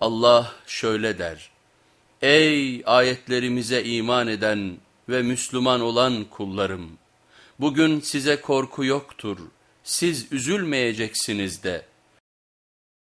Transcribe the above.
Allah şöyle der, Ey ayetlerimize iman eden ve Müslüman olan kullarım! Bugün size korku yoktur, siz üzülmeyeceksiniz de.